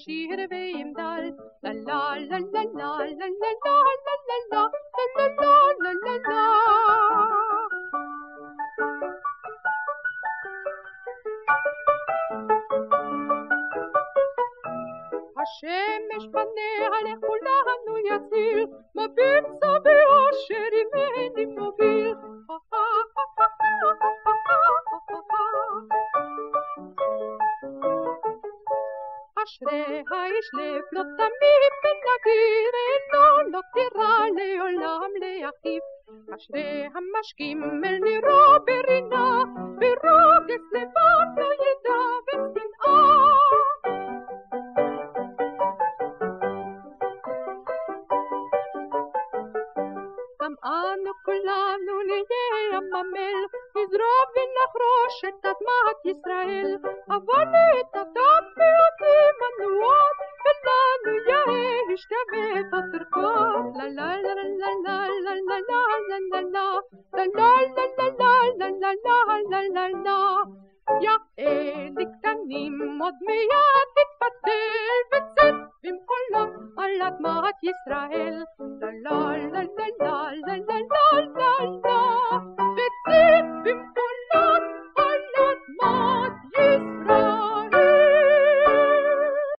ישיר וימדל, לה לה לה לה לה לה לה לה לה לה לה לה לה לה לה השמש פניה לכולנו יציל, מביט צו באושר אם אין מוביל. אשרי האיש לב לא תמים ונדיר, אינו לא תירא לעולם לאחיו. אשרי המשכים אל נירו ברינה, ברוגז לבד לא ידע ושנאה. גם אנו כולנו נהיה עממל, נזרוע ונחרוש את אדמת ישראל, אבל את אדם الواد باللام يا اشتبه تتركه لا لا لا لا لا لا لا لا لا لا لا لا لا لا لا يا إيدك تنيم مضمية تتفتل بتزن بمقلة قلت مات يسرائيل لا لا لا لا لا لا